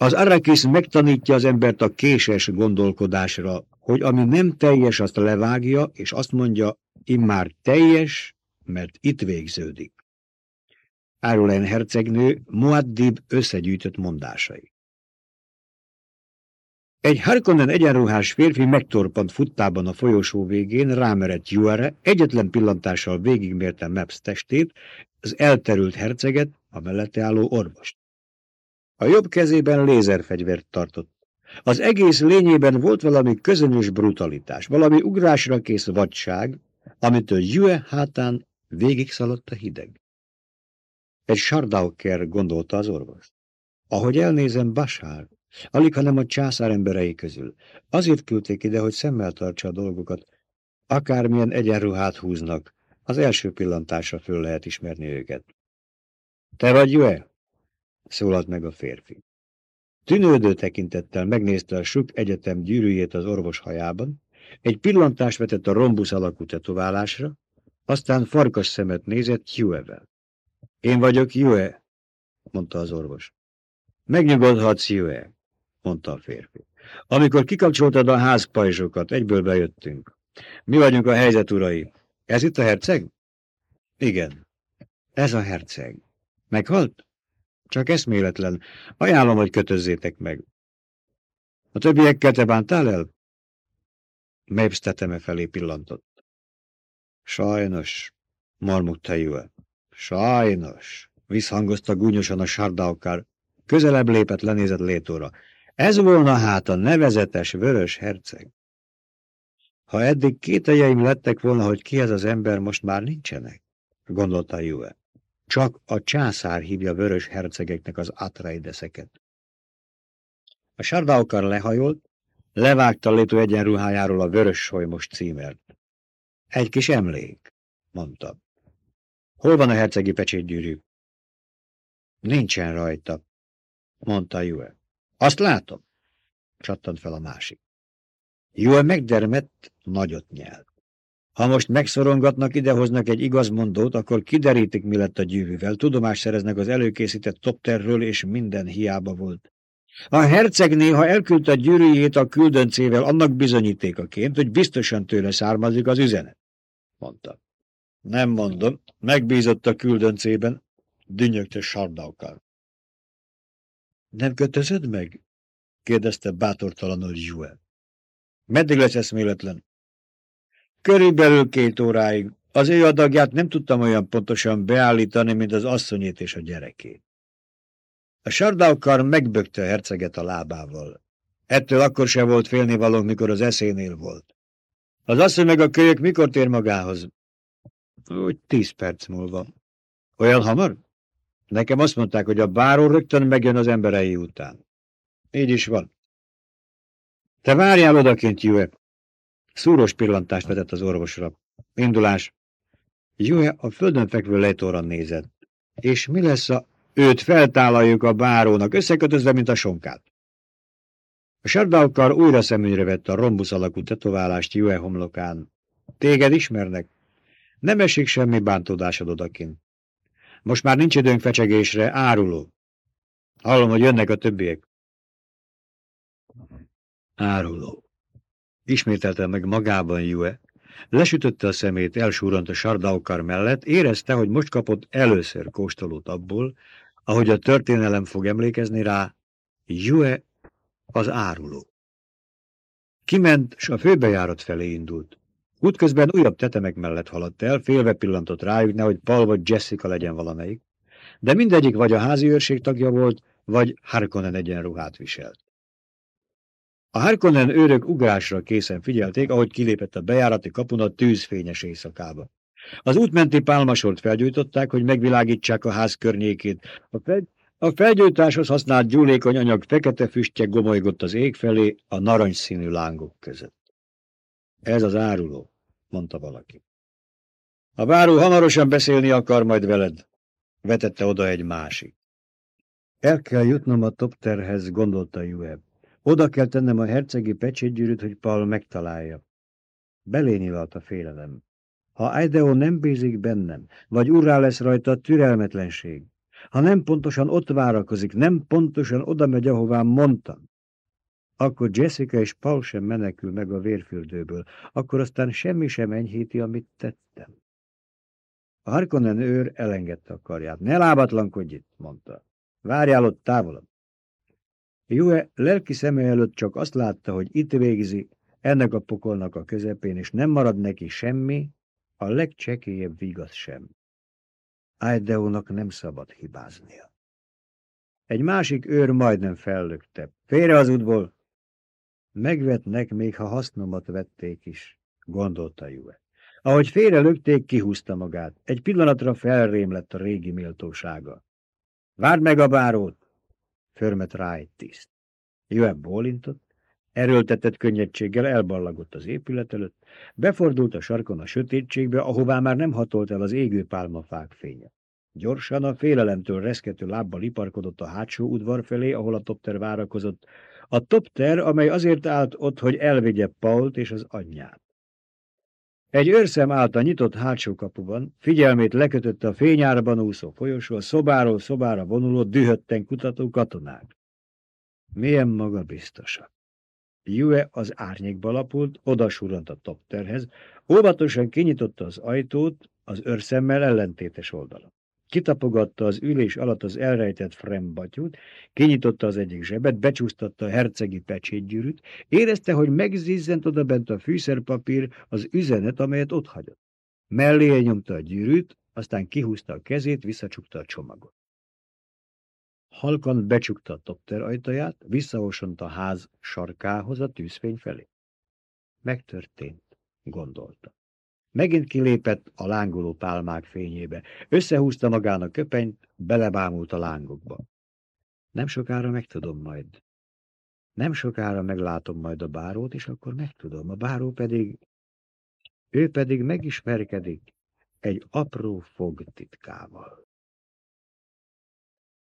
Az Arrakis megtanítja az embert a késes gondolkodásra, hogy ami nem teljes, azt levágja, és azt mondja, immár teljes, mert itt végződik. Árulen hercegnő Muaddib összegyűjtött mondásai. Egy Harkonnen egyenruhás férfi megtorpant futtában a folyosó végén, rámerett Juare, egyetlen pillantással végigmérte Maps testét, az elterült herceget, a mellette álló orvost. A jobb kezében lézerfegyvert tartott. Az egész lényében volt valami közönös brutalitás, valami ugrásra kész vadság, amitől Jue hátán végig szaladt a hideg. Egy Sardauker gondolta az orvos. Ahogy elnézem, Basár, alig hanem a császár emberei közül. Azért küldték ide, hogy szemmel tartsa a dolgokat. Akármilyen egyenruhát húznak, az első pillantásra föl lehet ismerni őket. Te vagy Jue? Szólalt meg a férfi. Tűnődő tekintettel megnézte a Suk Egyetem gyűrűjét az orvos hajában, egy pillantást vetett a rombusz alakú tetoválásra, aztán farkas szemet nézett Hue-vel. Én vagyok Hue, mondta az orvos. Megnyugodhatsz, Hue, mondta a férfi. Amikor kikapcsoltad a házpajzsokat, egyből bejöttünk. Mi vagyunk a helyzet urai. Ez itt a herceg? Igen. Ez a herceg. Meghalt? Csak eszméletlen. Ajánlom, hogy kötözzétek meg. A többiekkel te bántál el? Mapes teteme felé pillantott. Sajnos, marmogta Jue. Sajnos, visszhangozta gúnyosan a sardaukár. Közelebb lépett, lenézett létóra. Ez volna hát a nevezetes vörös herceg. Ha eddig kételjeim lettek volna, hogy ki ez az ember, most már nincsenek, gondolta Jue. Csak a császár hívja vörös hercegeknek az Atreideszeket. A sardaukar lehajolt, levágta Létó egyenruhájáról a vörös solymos címert. Egy kis emlék, mondta. Hol van a hercegi pecsétgyűrű? Nincsen rajta, mondta Jue. Azt látom, csattant fel a másik. Jue megdermett, nagyot nyelt. Ha most megszorongatnak, idehoznak egy igazmondót, akkor kiderítik, mi lett a gyűrűvel, tudomást szereznek az előkészített topterről, és minden hiába volt. A herceg néha elküldte a gyűrűjét a küldöncével annak bizonyítékaként, hogy biztosan tőle származik az üzenet, mondta. Nem mondom, megbízott a küldöncében, dünnyögte Sardaukar. Nem kötözöd meg? kérdezte bátortalanul Juel. Meddig lesz eszméletlen? Körülbelül két óráig. Az ő adagját nem tudtam olyan pontosan beállítani, mint az asszonyét és a gyerekét. A sardaukar megbökte a herceget a lábával. Ettől akkor sem volt félnivalónk, mikor az eszénél volt. Az asszony meg a kölyök mikor tér magához? Úgy tíz perc múlva. Olyan hamar? Nekem azt mondták, hogy a báró rögtön megjön az emberei után. Így is van. Te várjál odakint, Jue. Szúros pillantást vetett az orvosra. Indulás. Jue a földön fekvő lejtóra nézett. És mi lesz a... Őt feltálaljuk a bárónak, összekötözve, mint a sonkát. A sardaukar újra szemügyre vette a rombusz alakú tetoválást Jue homlokán. Téged ismernek? Nem esik semmi bántódásod odakint. Most már nincs időnk fecsegésre, áruló. Hallom, hogy jönnek a többiek. Áruló. Ismételte meg magában Jue. Lesütötte a szemét, elsúrant a sardaukar mellett, érezte, hogy most kapott először kóstolót abból, ahogy a történelem fog emlékezni rá, Jue az áruló. Kiment, s a főbejárat felé indult. Útközben újabb tetemek mellett haladt el, félve pillantott rájuk, nehogy Paul vagy Jessica legyen valamelyik, de mindegyik vagy a házi őrség tagja volt, vagy Harkonnen egyenruhát viselt. A Harkonnen őrök ugrásra készen figyelték, ahogy kilépett a bejárati kapun a tűzfényes éjszakába. Az útmenti pálmasort felgyújtották, hogy megvilágítsák a ház környékét. A, fel, a felgyújtáshoz használt gyúlékony anyag fekete füstje gomolygott az ég felé a narancsszínű lángok között. Ez az áruló, mondta valaki. A báró hamarosan beszélni akar majd veled, vetette oda egy másik. El kell jutnom a topterhez, gondolta Jueb. Oda kell tennem a hercegi pecsétgyűrűt, hogy Paul megtalálja. Belényilalt a félelem. Ha Idaho nem bízik bennem, vagy urrá lesz rajta türelmetlenség, Ha nem pontosan ott várakozik, nem pontosan oda megy, ahová mondtam, akkor Jessica és Paul sem menekül meg a vérfürdőből, akkor aztán semmi sem enyhíti, amit tettem. A Harkonnen őr elengedte a karját. Ne lábatlankodj itt, mondta. Várjál ott távolabb. Jue lelki szeme előtt csak azt látta, hogy itt végzi, ennek a pokolnak a közepén, és nem marad neki semmi, a legcsekélyebb vigasz sem. Aideónak nem szabad hibáznia. Egy másik őr majdnem fellökte. Félre az útból! Megvetnek, még ha hasznomat vették is, gondolta Jue. Ahogy félre lökték, kihúzta magát. Egy pillanatra felrém lett a régi méltósága. Várd meg a bárót! Förmet egy tiszt. Jue bólintott, Erőltetett könnyedséggel elballagott az épület előtt, befordult a sarkon a sötétségbe, ahová már nem hatolt el az égő pálmafák fénye. Gyorsan a félelemtől reszkető lábbal iparkodott a hátsó udvar felé, ahol a topter várakozott. A topter, amely azért állt ott, hogy elvigye Pault és az anyját. Egy őrszem állt a nyitott hátsó kapuban, figyelmét lekötötte a fényárban úszó folyosó, a szobáról szobára vonuló, dühötten kutató katonák. Milyen magabiztosak. Jue az árnyékba lapult, odasurrant a topterhez, óvatosan kinyitotta az ajtót az őrszemmel ellentétes oldalon. Kitapogatta az ülés alatt az elrejtett frembatyút, kinyitotta az egyik zsebet, becsúsztatta a hercegi pecsétgyűrűt, érezte, hogy megzizzent oda bent a fűszerpapír, az üzenet, amelyet ott hagyott. Mellé nyomta a gyűrűt, aztán kihúzta a kezét, visszacsukta a csomagot. Halkan becsukta a topter ajtaját, visszaosont a ház sarkához a tűzfény felé. Megtörtént, gondolta. Megint kilépett a lángoló pálmák fényébe, összehúzta magának köpenyt, belebámult a lángokba. Nem sokára megtudom majd. Nem sokára meglátom majd a bárót, és akkor megtudom. A báró pedig... Ő pedig megismerkedik egy apró fogtitkával.